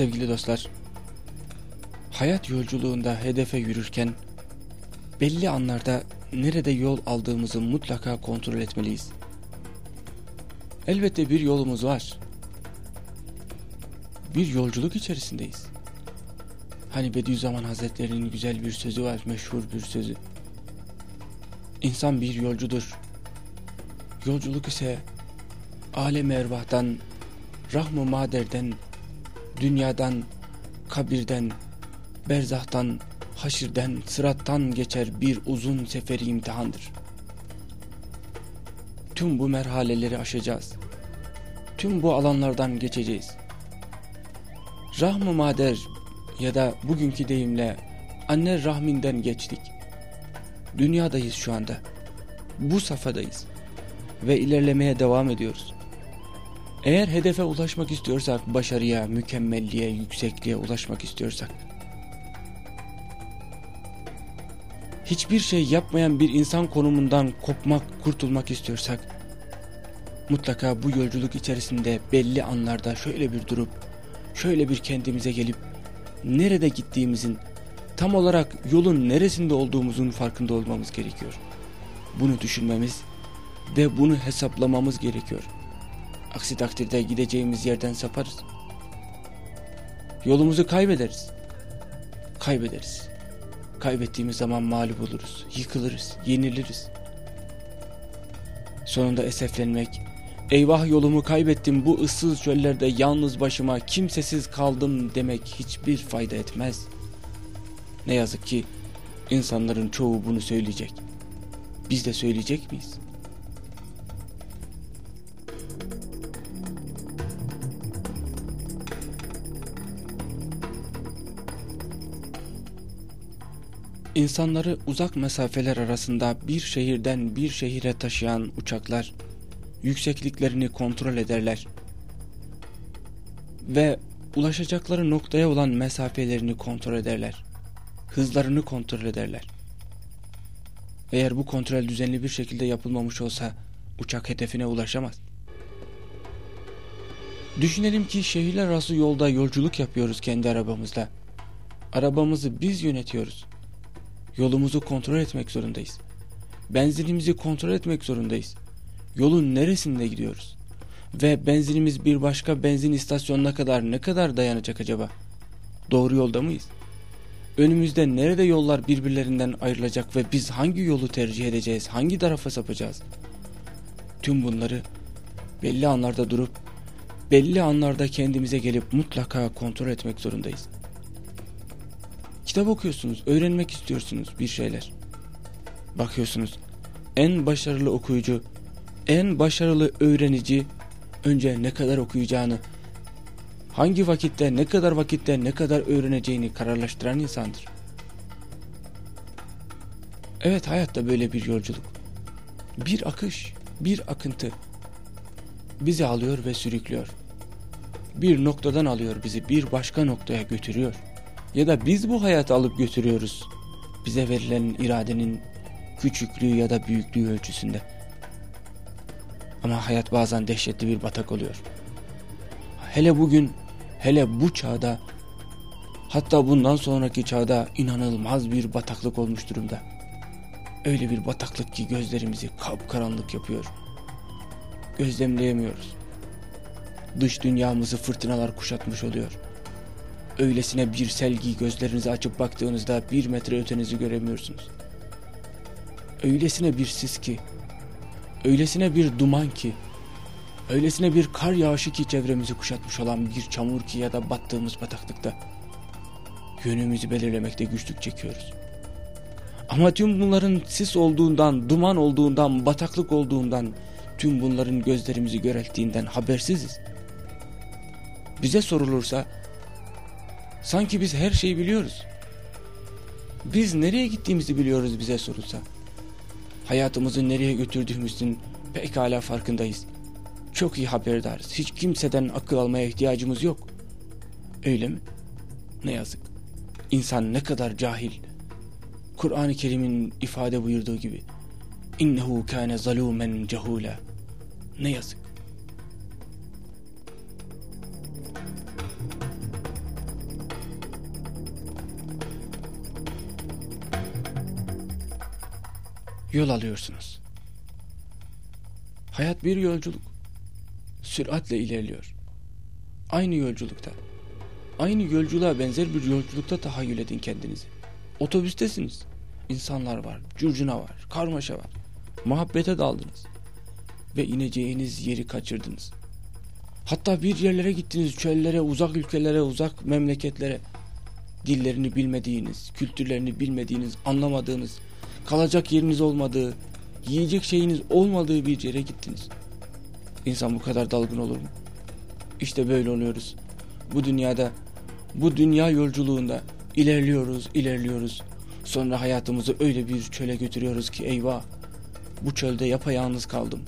Sevgili dostlar, hayat yolculuğunda hedefe yürürken belli anlarda nerede yol aldığımızı mutlaka kontrol etmeliyiz. Elbette bir yolumuz var. Bir yolculuk içerisindeyiz. Hani Bediüzzaman Hazretleri'nin güzel bir sözü var, meşhur bir sözü. İnsan bir yolcudur. Yolculuk ise alem ervahtan, rahm-ı maderden, dünyadan, kabirden, berzahtan, haşirden, sırattan geçer bir uzun seferi imtihandır. Tüm bu merhaleleri aşacağız. Tüm bu alanlardan geçeceğiz. Rahm-ı mader ya da bugünkü deyimle anne rahminden geçtik. Dünyadayız şu anda. Bu safhadayız. Ve ilerlemeye devam ediyoruz. Eğer hedefe ulaşmak istiyorsak, başarıya, mükemmelliğe, yüksekliğe ulaşmak istiyorsak, hiçbir şey yapmayan bir insan konumundan kopmak, kurtulmak istiyorsak, mutlaka bu yolculuk içerisinde belli anlarda şöyle bir durup, şöyle bir kendimize gelip, nerede gittiğimizin, tam olarak yolun neresinde olduğumuzun farkında olmamız gerekiyor. Bunu düşünmemiz ve bunu hesaplamamız gerekiyor. Aksi takdirde gideceğimiz yerden saparız. Yolumuzu kaybederiz. Kaybederiz. Kaybettiğimiz zaman mağlup oluruz, yıkılırız, yeniliriz. Sonunda eseflenmek, eyvah yolumu kaybettim bu ıssız çöllerde yalnız başıma kimsesiz kaldım demek hiçbir fayda etmez. Ne yazık ki insanların çoğu bunu söyleyecek. Biz de söyleyecek miyiz? İnsanları uzak mesafeler arasında bir şehirden bir şehire taşıyan uçaklar yüksekliklerini kontrol ederler ve ulaşacakları noktaya olan mesafelerini kontrol ederler. Hızlarını kontrol ederler. Eğer bu kontrol düzenli bir şekilde yapılmamış olsa uçak hedefine ulaşamaz. Düşünelim ki şehirler arası yolda yolculuk yapıyoruz kendi arabamızla. Arabamızı biz yönetiyoruz. Yolumuzu kontrol etmek zorundayız. Benzinimizi kontrol etmek zorundayız. Yolun neresinde gidiyoruz? Ve benzinimiz bir başka benzin istasyonuna kadar ne kadar dayanacak acaba? Doğru yolda mıyız? Önümüzde nerede yollar birbirlerinden ayrılacak ve biz hangi yolu tercih edeceğiz, hangi tarafa sapacağız? Tüm bunları belli anlarda durup, belli anlarda kendimize gelip mutlaka kontrol etmek zorundayız. Kitap okuyorsunuz, öğrenmek istiyorsunuz bir şeyler. Bakıyorsunuz, en başarılı okuyucu, en başarılı öğrenici önce ne kadar okuyacağını, hangi vakitte, ne kadar vakitte ne kadar öğreneceğini kararlaştıran insandır. Evet hayatta böyle bir yolculuk. Bir akış, bir akıntı. Bizi alıyor ve sürüklüyor. Bir noktadan alıyor bizi bir başka noktaya götürüyor. Ya da biz bu hayatı alıp götürüyoruz. Bize verilen iradenin küçüklüğü ya da büyüklüğü ölçüsünde. Ama hayat bazen dehşetli bir batak oluyor. Hele bugün, hele bu çağda, hatta bundan sonraki çağda inanılmaz bir bataklık olmuş durumda. Öyle bir bataklık ki gözlerimizi kapkaranlık yapıyor. Gözlemleyemiyoruz. Dış dünyamızı fırtınalar kuşatmış oluyor. Öylesine bir selgi gözlerinizi açıp baktığınızda bir metre ötenizi göremiyorsunuz. Öylesine bir sis ki Öylesine bir duman ki, öylesine bir kar yağışı ki çevremizi kuşatmış olan bir çamur ki ya da battığımız bataklıkta. Yönümüzü belirlemekte güçlük çekiyoruz. Ama tüm bunların sis olduğundan, duman olduğundan, bataklık olduğundan, tüm bunların gözlerimizi görelttiğinden habersiziz. Bize sorulursa, sanki biz her şeyi biliyoruz. Biz nereye gittiğimizi biliyoruz bize sorulsa hayatımızı nereye götürdüğümüzün pekala farkındayız. Çok iyi haberdarız. Hiç kimseden akıl almaya ihtiyacımız yok. Öyle mi? Ne yazık. İnsan ne kadar cahil. Kur'an-ı Kerim'in ifade buyurduğu gibi. İnnehu kâne zalûmen cehûlâ. Ne yazık. Yol alıyorsunuz. Hayat bir yolculuk. Süratle ilerliyor. Aynı yolculukta. Aynı yolculuğa benzer bir yolculukta tahayyül edin kendinizi. Otobüstesiniz. İnsanlar var, curcuna var, karmaşa var. Muhabbete daldınız. Ve ineceğiniz yeri kaçırdınız. Hatta bir yerlere gittiniz, çöllere, uzak ülkelere, uzak memleketlere. Dillerini bilmediğiniz, kültürlerini bilmediğiniz, anlamadığınız, kalacak yeriniz olmadığı, yiyecek şeyiniz olmadığı bir yere gittiniz. İnsan bu kadar dalgın olur mu? İşte böyle oluyoruz. Bu dünyada, bu dünya yolculuğunda ilerliyoruz, ilerliyoruz. Sonra hayatımızı öyle bir çöle götürüyoruz ki eyvah. Bu çölde yapayalnız kaldım.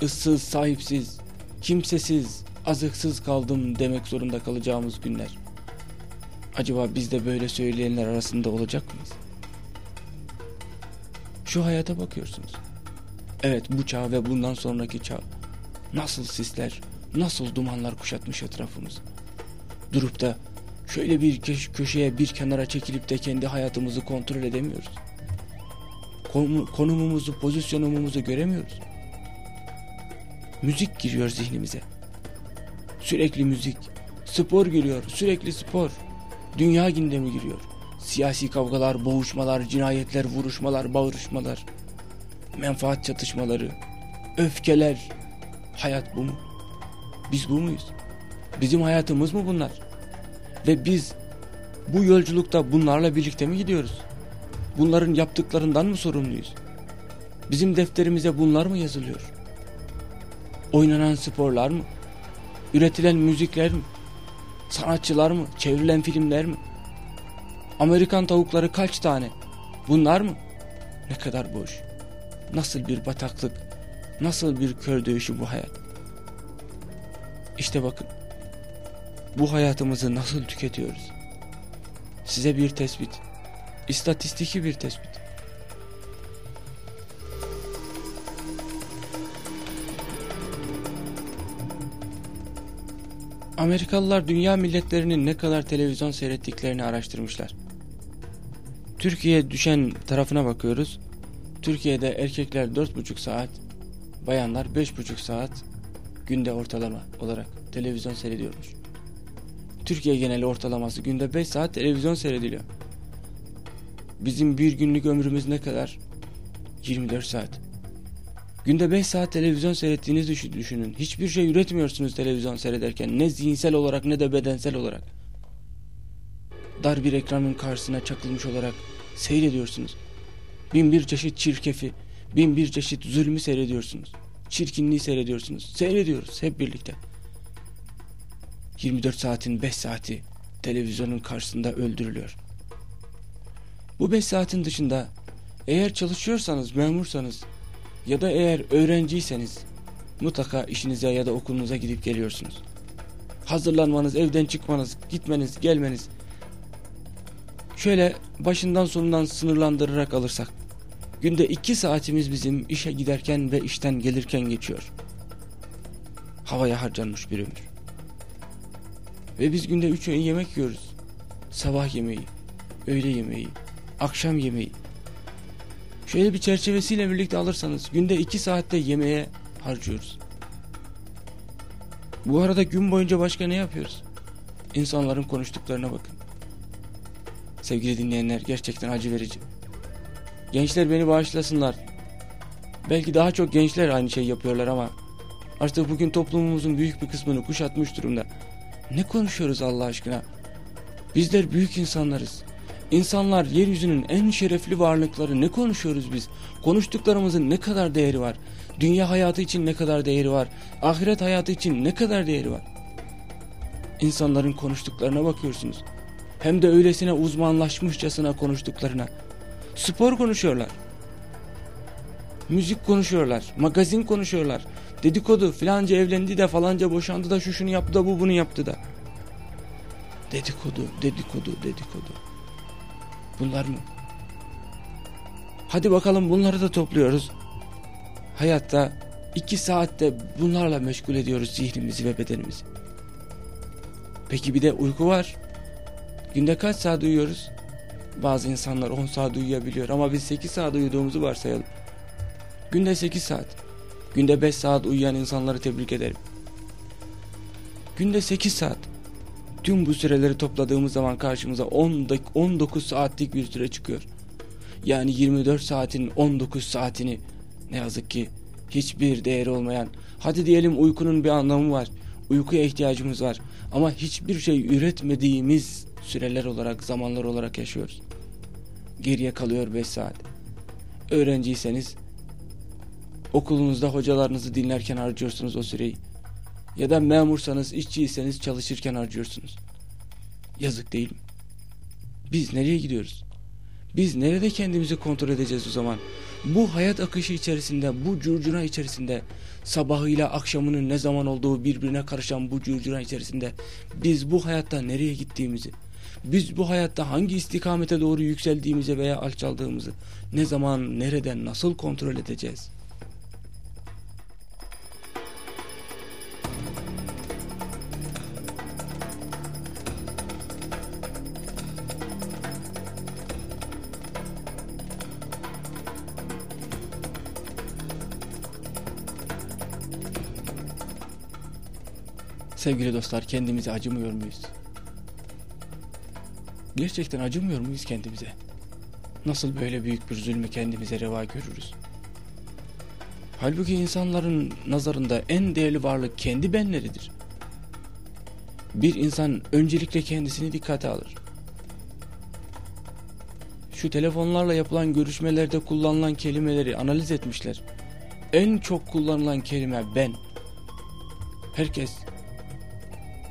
Issız, sahipsiz, kimsesiz, azıksız kaldım demek zorunda kalacağımız günler. Acaba biz de böyle söyleyenler arasında olacak mıyız? Şu hayata bakıyorsunuz. Evet bu çağ ve bundan sonraki çağ. Nasıl sisler, nasıl dumanlar kuşatmış etrafımızı. Durup da şöyle bir köşeye bir kenara çekilip de kendi hayatımızı kontrol edemiyoruz. Konumumuzu, pozisyonumuzu göremiyoruz. Müzik giriyor zihnimize. Sürekli müzik. Spor giriyor, sürekli spor. Dünya gündemi giriyor. Siyasi kavgalar, boğuşmalar, cinayetler, vuruşmalar, bağırışmalar. Menfaat çatışmaları. Öfkeler. Hayat bu mu? Biz bu muyuz? Bizim hayatımız mı bunlar? Ve biz bu yolculukta bunlarla birlikte mi gidiyoruz? Bunların yaptıklarından mı sorumluyuz? Bizim defterimize bunlar mı yazılıyor? Oynanan sporlar mı? Üretilen müzikler mi? Sanatçılar mı? Çevrilen filmler mi? Amerikan tavukları kaç tane? Bunlar mı? Ne kadar boş. Nasıl bir bataklık. Nasıl bir kör dövüşü bu hayat. İşte bakın. Bu hayatımızı nasıl tüketiyoruz? Size bir tespit. İstatistiki bir tespit. Amerikalılar dünya milletlerinin ne kadar televizyon seyrettiklerini araştırmışlar. Türkiye'ye düşen tarafına bakıyoruz. Türkiye'de erkekler 4,5 saat, bayanlar 5,5 saat günde ortalama olarak televizyon seyrediyormuş. Türkiye geneli ortalaması günde 5 saat televizyon seyrediliyor. Bizim bir günlük ömrümüz ne kadar? 24 saat. Günde 5 saat televizyon seyrettiğinizi düşünün. Hiçbir şey üretmiyorsunuz televizyon seyrederken. Ne zihinsel olarak ne de bedensel olarak. Dar bir ekranın karşısına çakılmış olarak seyrediyorsunuz. Bin bir çeşit çirkefi, bin bir çeşit zulmü seyrediyorsunuz. Çirkinliği seyrediyorsunuz. Seyrediyoruz hep birlikte. 24 saatin 5 saati televizyonun karşısında öldürülüyor. Bu 5 saatin dışında eğer çalışıyorsanız, memursanız ya da eğer öğrenciyseniz mutlaka işinize ya da okulunuza gidip geliyorsunuz. Hazırlanmanız, evden çıkmanız, gitmeniz, gelmeniz şöyle başından sonundan sınırlandırarak alırsak günde iki saatimiz bizim işe giderken ve işten gelirken geçiyor. Havaya harcanmış bir ömür. Ve biz günde üç öğün yemek yiyoruz. Sabah yemeği, öğle yemeği, akşam yemeği. Şöyle bir çerçevesiyle birlikte alırsanız günde iki saatte yemeğe harcıyoruz. Bu arada gün boyunca başka ne yapıyoruz? İnsanların konuştuklarına bakın. Sevgili dinleyenler gerçekten acı verici. Gençler beni bağışlasınlar. Belki daha çok gençler aynı şey yapıyorlar ama artık bugün toplumumuzun büyük bir kısmını kuşatmış durumda. Ne konuşuyoruz Allah aşkına? Bizler büyük insanlarız. İnsanlar yeryüzünün en şerefli varlıkları ne konuşuyoruz biz? Konuştuklarımızın ne kadar değeri var? Dünya hayatı için ne kadar değeri var? Ahiret hayatı için ne kadar değeri var? İnsanların konuştuklarına bakıyorsunuz. Hem de öylesine uzmanlaşmışçasına konuştuklarına. Spor konuşuyorlar. Müzik konuşuyorlar. Magazin konuşuyorlar. Dedikodu filanca evlendi de falanca boşandı da şu şunu yaptı da bu bunu yaptı da. Dedikodu, dedikodu, dedikodu. Bunlar mı? Hadi bakalım bunları da topluyoruz. Hayatta iki saatte bunlarla meşgul ediyoruz zihnimizi ve bedenimizi. Peki bir de uyku var. Günde kaç saat uyuyoruz? Bazı insanlar 10 saat uyuyabiliyor ama biz 8 saat uyuduğumuzu varsayalım. Günde 8 saat. Günde 5 saat uyuyan insanları tebrik ederim. Günde 8 saat. Tüm bu süreleri topladığımız zaman karşımıza 10 19 saatlik bir süre çıkıyor. Yani 24 saatin 19 saatini ne yazık ki hiçbir değeri olmayan hadi diyelim uykunun bir anlamı var. Uykuya ihtiyacımız var ama hiçbir şey üretmediğimiz süreler olarak zamanlar olarak yaşıyoruz. Geriye kalıyor 5 saat. Öğrenciyseniz okulunuzda hocalarınızı dinlerken harcıyorsunuz o süreyi. Ya da memursanız, işçiyseniz çalışırken harcıyorsunuz. Yazık değil mi? Biz nereye gidiyoruz? Biz nerede kendimizi kontrol edeceğiz o zaman? Bu hayat akışı içerisinde, bu curcuna içerisinde, sabahıyla akşamının ne zaman olduğu birbirine karışan bu curcuna içerisinde biz bu hayatta nereye gittiğimizi, biz bu hayatta hangi istikamete doğru yükseldiğimizi veya alçaldığımızı ne zaman, nereden, nasıl kontrol edeceğiz? Sevgili dostlar kendimize acımıyor muyuz? Gerçekten acımıyor muyuz kendimize? Nasıl böyle büyük bir zulmü kendimize reva görürüz? Halbuki insanların nazarında en değerli varlık kendi benleridir. Bir insan öncelikle kendisini dikkate alır. Şu telefonlarla yapılan görüşmelerde kullanılan kelimeleri analiz etmişler. En çok kullanılan kelime ben. Herkes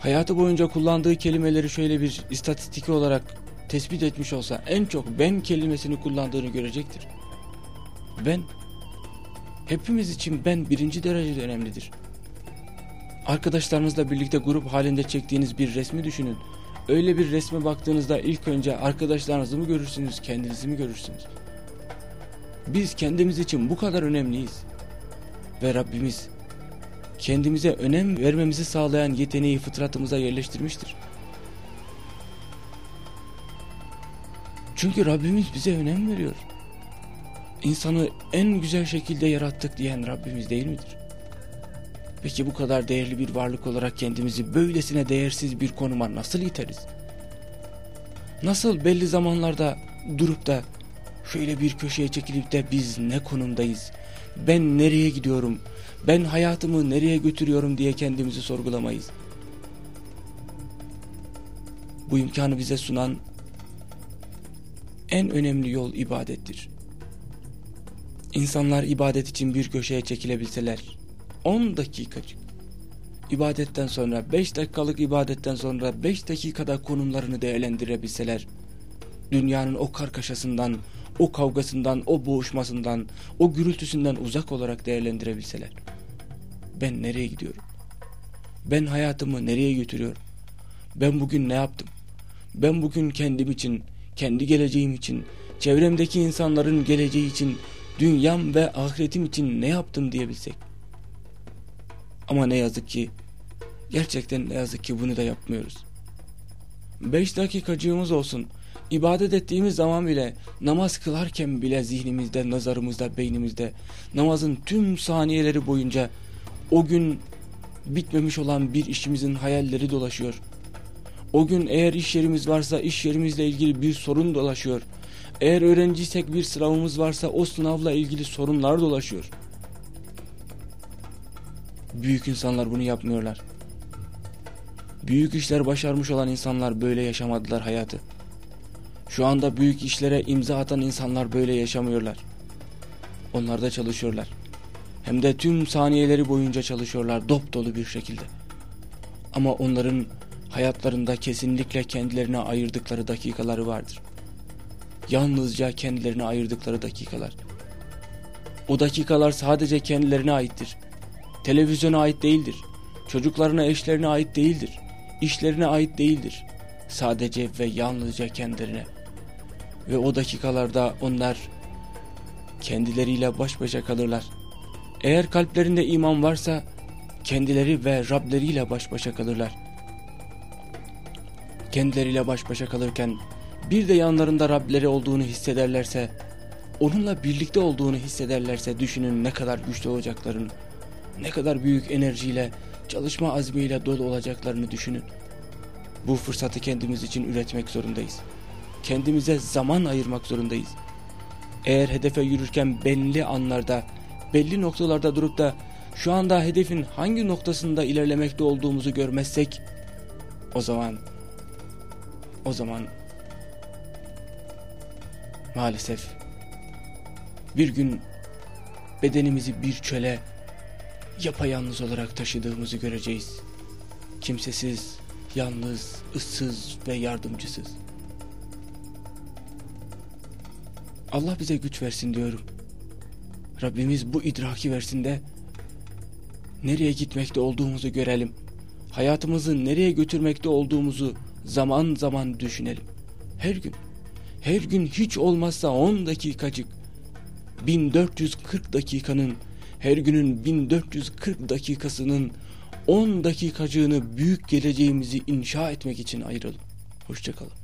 hayatı boyunca kullandığı kelimeleri şöyle bir istatistik olarak tespit etmiş olsa en çok ben kelimesini kullandığını görecektir. Ben hepimiz için ben birinci derecede önemlidir. Arkadaşlarınızla birlikte grup halinde çektiğiniz bir resmi düşünün. Öyle bir resme baktığınızda ilk önce arkadaşlarınızı mı görürsünüz, kendinizi mi görürsünüz? Biz kendimiz için bu kadar önemliyiz. Ve Rabbimiz kendimize önem vermemizi sağlayan yeteneği fıtratımıza yerleştirmiştir. Çünkü Rabbimiz bize önem veriyor. İnsanı en güzel şekilde yarattık diyen Rabbimiz değil midir? Peki bu kadar değerli bir varlık olarak kendimizi böylesine değersiz bir konuma nasıl iteriz? Nasıl belli zamanlarda durup da şöyle bir köşeye çekilip de biz ne konumdayız? Ben nereye gidiyorum? Ben hayatımı nereye götürüyorum diye kendimizi sorgulamayız. Bu imkanı bize sunan en önemli yol ibadettir. İnsanlar ibadet için bir köşeye çekilebilseler 10 dakikacık ibadetten sonra 5 dakikalık ibadetten sonra 5 dakikada konumlarını değerlendirebilseler dünyanın o kargaşasından o kavgasından, o boğuşmasından, o gürültüsünden uzak olarak değerlendirebilseler. Ben nereye gidiyorum? Ben hayatımı nereye götürüyorum? Ben bugün ne yaptım? Ben bugün kendim için, kendi geleceğim için, çevremdeki insanların geleceği için, dünyam ve ahiretim için ne yaptım diyebilsek. Ama ne yazık ki, gerçekten ne yazık ki bunu da yapmıyoruz. Beş dakikacığımız olsun, ibadet ettiğimiz zaman bile, namaz kılarken bile zihnimizde, nazarımızda, beynimizde, namazın tüm saniyeleri boyunca o gün bitmemiş olan bir işimizin hayalleri dolaşıyor. O gün eğer iş yerimiz varsa iş yerimizle ilgili bir sorun dolaşıyor. Eğer öğrenciysek bir sınavımız varsa o sınavla ilgili sorunlar dolaşıyor. Büyük insanlar bunu yapmıyorlar. Büyük işler başarmış olan insanlar böyle yaşamadılar hayatı. Şu anda büyük işlere imza atan insanlar böyle yaşamıyorlar. Onlar da çalışıyorlar. Hem de tüm saniyeleri boyunca çalışıyorlar dop dolu bir şekilde. Ama onların hayatlarında kesinlikle kendilerine ayırdıkları dakikaları vardır. Yalnızca kendilerine ayırdıkları dakikalar. O dakikalar sadece kendilerine aittir. Televizyona ait değildir. Çocuklarına, eşlerine ait değildir. İşlerine ait değildir. Sadece ve yalnızca kendilerine. Ve o dakikalarda onlar kendileriyle baş başa kalırlar. Eğer kalplerinde iman varsa kendileri ve Rableriyle baş başa kalırlar. Kendileriyle baş başa kalırken bir de yanlarında Rableri olduğunu hissederlerse onunla birlikte olduğunu hissederlerse düşünün ne kadar güçlü olacaklarını, ne kadar büyük enerjiyle, çalışma azmiyle dolu olacaklarını düşünün. Bu fırsatı kendimiz için üretmek zorundayız. Kendimize zaman ayırmak zorundayız. Eğer hedefe yürürken belli anlarda, belli noktalarda durup da şu anda hedefin hangi noktasında ilerlemekte olduğumuzu görmezsek o zaman o zaman maalesef bir gün bedenimizi bir çöle yapayalnız olarak taşıdığımızı göreceğiz. Kimsesiz, yalnız, ıssız ve yardımcısız. Allah bize güç versin diyorum. Rabbimiz bu idraki versin de nereye gitmekte olduğumuzu görelim. Hayatımızı nereye götürmekte olduğumuzu zaman zaman düşünelim. Her gün, her gün hiç olmazsa 10 dakikacık 1440 dakikanın her günün 1440 dakikasının 10 dakikacığını büyük geleceğimizi inşa etmek için ayıralım. Hoşçakalın.